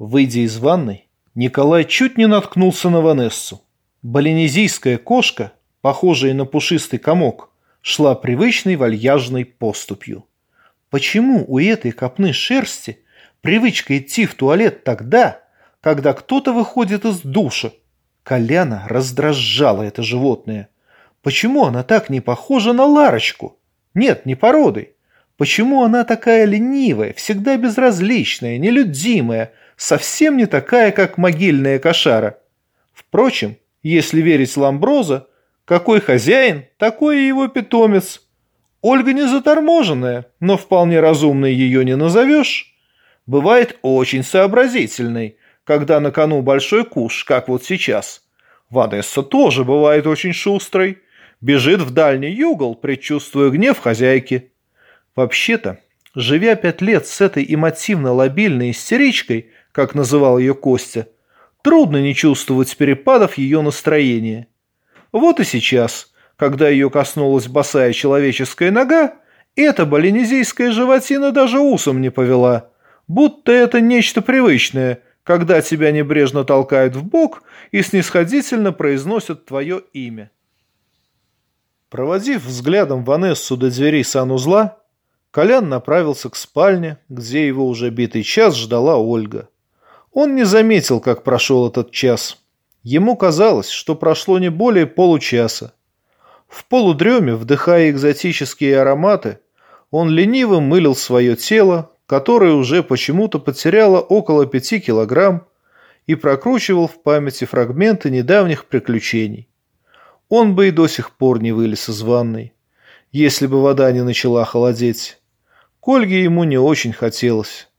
Выйдя из ванной, Николай чуть не наткнулся на Ванессу. Балинезийская кошка, похожая на пушистый комок, шла привычной вальяжной поступью. Почему у этой копны шерсти привычка идти в туалет тогда, когда кто-то выходит из душа? Коляна раздражала это животное. Почему она так не похожа на Ларочку? Нет, не породой. Почему она такая ленивая, всегда безразличная, нелюдимая, совсем не такая, как могильная кошара? Впрочем, если верить Ламброза, какой хозяин, такой и его питомец. Ольга не заторможенная, но вполне разумной ее не назовешь. Бывает очень сообразительной, когда на кону большой куш, как вот сейчас. Ванесса тоже бывает очень шустрой. Бежит в дальний угол, предчувствуя гнев хозяйки. Вообще-то, живя пять лет с этой эмотивно-лобильной истеричкой, как называл ее Костя, трудно не чувствовать перепадов ее настроения. Вот и сейчас, когда ее коснулась босая человеческая нога, эта балинезийская животина даже усом не повела, будто это нечто привычное, когда тебя небрежно толкают в бок и снисходительно произносят твое имя. Проводив взглядом Ванессу до дверей санузла, Колян направился к спальне, где его уже битый час ждала Ольга. Он не заметил, как прошел этот час. Ему казалось, что прошло не более получаса. В полудреме, вдыхая экзотические ароматы, он лениво мылил свое тело, которое уже почему-то потеряло около пяти килограмм, и прокручивал в памяти фрагменты недавних приключений. Он бы и до сих пор не вылез из ванной, если бы вода не начала холодеть. К ему не очень хотелось.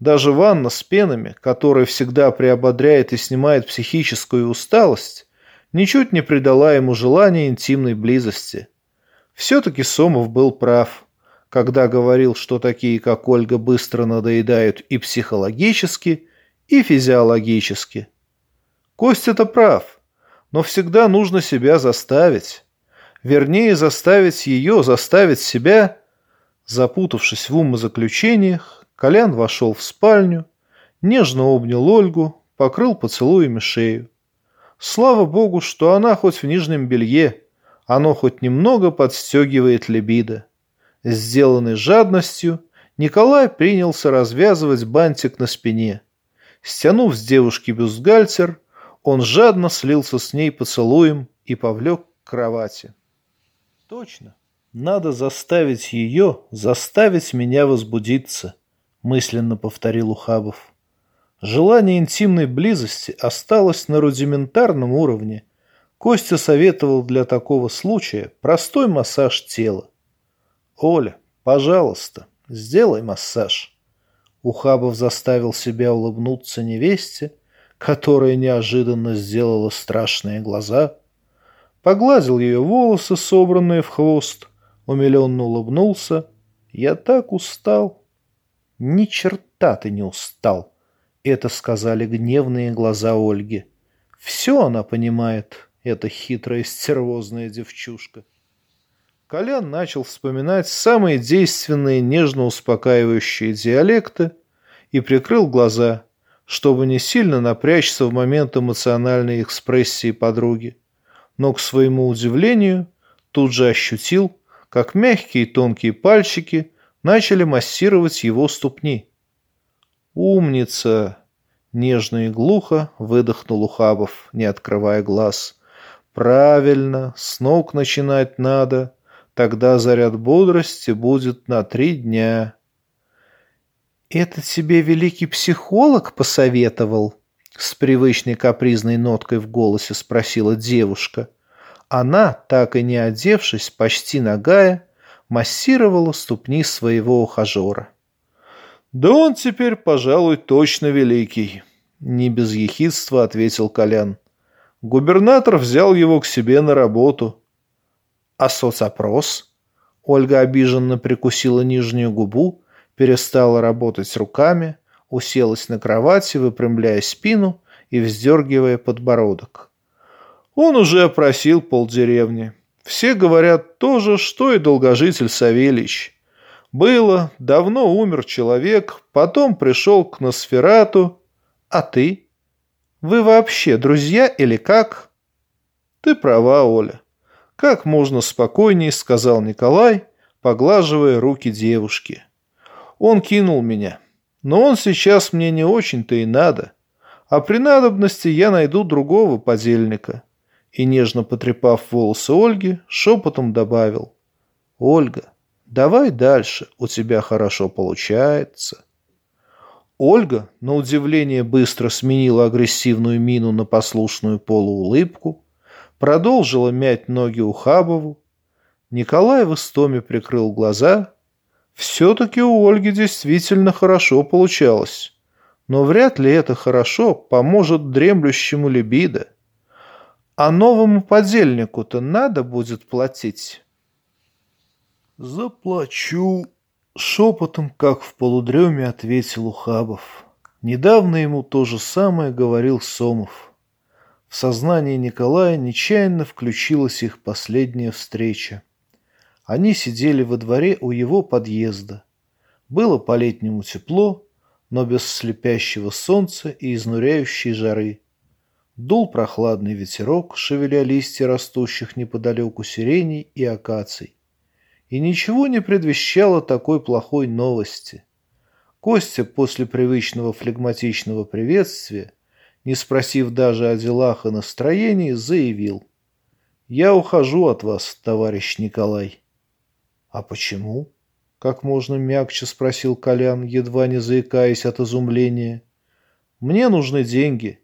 Даже ванна с пенами, которая всегда приободряет и снимает психическую усталость, ничуть не придала ему желания интимной близости. Все-таки Сомов был прав, когда говорил, что такие, как Ольга, быстро надоедают и психологически, и физиологически. Костя-то прав, но всегда нужно себя заставить. Вернее, заставить ее, заставить себя – Запутавшись в умозаключениях, Колян вошел в спальню, нежно обнял Ольгу, покрыл поцелуями шею. Слава богу, что она хоть в нижнем белье, оно хоть немного подстегивает либидо. Сделанный жадностью, Николай принялся развязывать бантик на спине. Стянув с девушки бюстгальтер, он жадно слился с ней поцелуем и повлек к кровати. Точно. Надо заставить ее, заставить меня возбудиться, мысленно повторил Ухабов. Желание интимной близости осталось на рудиментарном уровне. Костя советовал для такого случая простой массаж тела. «Оля, пожалуйста, сделай массаж». Ухабов заставил себя улыбнуться невесте, которая неожиданно сделала страшные глаза, погладил ее волосы, собранные в хвост, умиленно улыбнулся. «Я так устал». «Ни черта ты не устал», — это сказали гневные глаза Ольги. «Все она понимает, эта хитрая стервозная девчушка». Колян начал вспоминать самые действенные нежно-успокаивающие диалекты и прикрыл глаза, чтобы не сильно напрячься в момент эмоциональной экспрессии подруги. Но, к своему удивлению, тут же ощутил, как мягкие тонкие пальчики начали массировать его ступни. «Умница!» — нежно и глухо выдохнул Ухабов, не открывая глаз. «Правильно, с ног начинать надо, тогда заряд бодрости будет на три дня». «Это тебе великий психолог посоветовал?» С привычной капризной ноткой в голосе спросила девушка. Она, так и не одевшись, почти нагая, массировала ступни своего ухажера. «Да он теперь, пожалуй, точно великий», — не без ехидства ответил Колян. «Губернатор взял его к себе на работу». «А соцопрос?» Ольга обиженно прикусила нижнюю губу, перестала работать руками, уселась на кровати, выпрямляя спину и вздергивая подбородок. Он уже опросил полдеревни. Все говорят то же, что и долгожитель Савельич. Было, давно умер человек, потом пришел к Носферату. А ты? Вы вообще друзья или как? Ты права, Оля. Как можно спокойнее, сказал Николай, поглаживая руки девушки. Он кинул меня. Но он сейчас мне не очень-то и надо. А при надобности я найду другого подельника. И, нежно потрепав волосы Ольги, шепотом добавил. «Ольга, давай дальше, у тебя хорошо получается». Ольга, на удивление, быстро сменила агрессивную мину на послушную полуулыбку, продолжила мять ноги у Хабову. Николай в истоме прикрыл глаза. Все-таки у Ольги действительно хорошо получалось. Но вряд ли это хорошо поможет дремлющему либидо. А новому подельнику-то надо будет платить. «Заплачу», — шепотом, как в полудреме, ответил Ухабов. Недавно ему то же самое говорил Сомов. В сознании Николая нечаянно включилась их последняя встреча. Они сидели во дворе у его подъезда. Было по-летнему тепло, но без слепящего солнца и изнуряющей жары. Дул прохладный ветерок, шевеля листья растущих неподалеку сиреней и акаций. И ничего не предвещало такой плохой новости. Костя после привычного флегматичного приветствия, не спросив даже о делах и настроении, заявил. «Я ухожу от вас, товарищ Николай». «А почему?» — как можно мягче спросил Колян, едва не заикаясь от изумления. «Мне нужны деньги».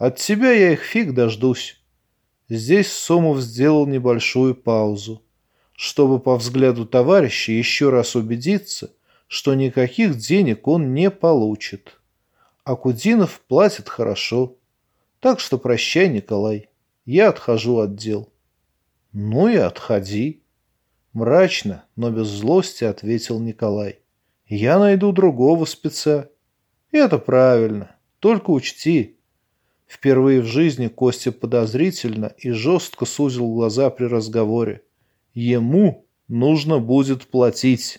От тебя я их фиг дождусь. Здесь Сомов сделал небольшую паузу, чтобы по взгляду товарища еще раз убедиться, что никаких денег он не получит. А Кудинов платит хорошо. Так что прощай, Николай. Я отхожу от дел. Ну и отходи. Мрачно, но без злости ответил Николай. Я найду другого спеца. Это правильно. Только учти, Впервые в жизни Костя подозрительно и жестко сузил глаза при разговоре. Ему нужно будет платить.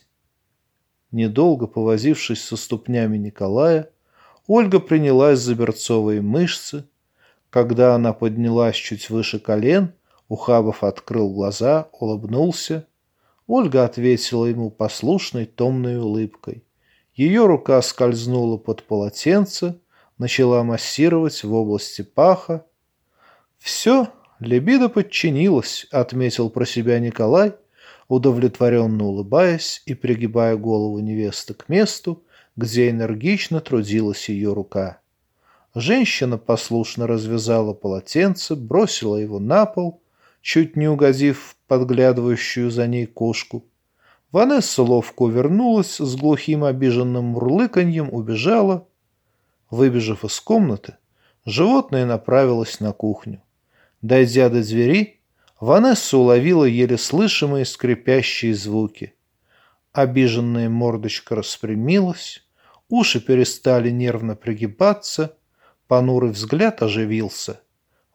Недолго повозившись со ступнями Николая, Ольга принялась за берцовые мышцы. Когда она поднялась чуть выше колен, Ухабов открыл глаза, улыбнулся. Ольга ответила ему послушной томной улыбкой. Ее рука скользнула под полотенце, начала массировать в области паха. «Все, либидо подчинилась», — отметил про себя Николай, удовлетворенно улыбаясь и пригибая голову невесты к месту, где энергично трудилась ее рука. Женщина послушно развязала полотенце, бросила его на пол, чуть не угодив подглядывающую за ней кошку. Ванесса ловко увернулась, с глухим обиженным мурлыканьем убежала, Выбежав из комнаты, животное направилось на кухню. Дойдя до двери, Ванесса уловила еле слышимые скрипящие звуки. Обиженная мордочка распрямилась, уши перестали нервно пригибаться, понурый взгляд оживился.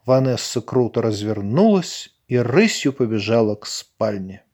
Ванесса круто развернулась и рысью побежала к спальне.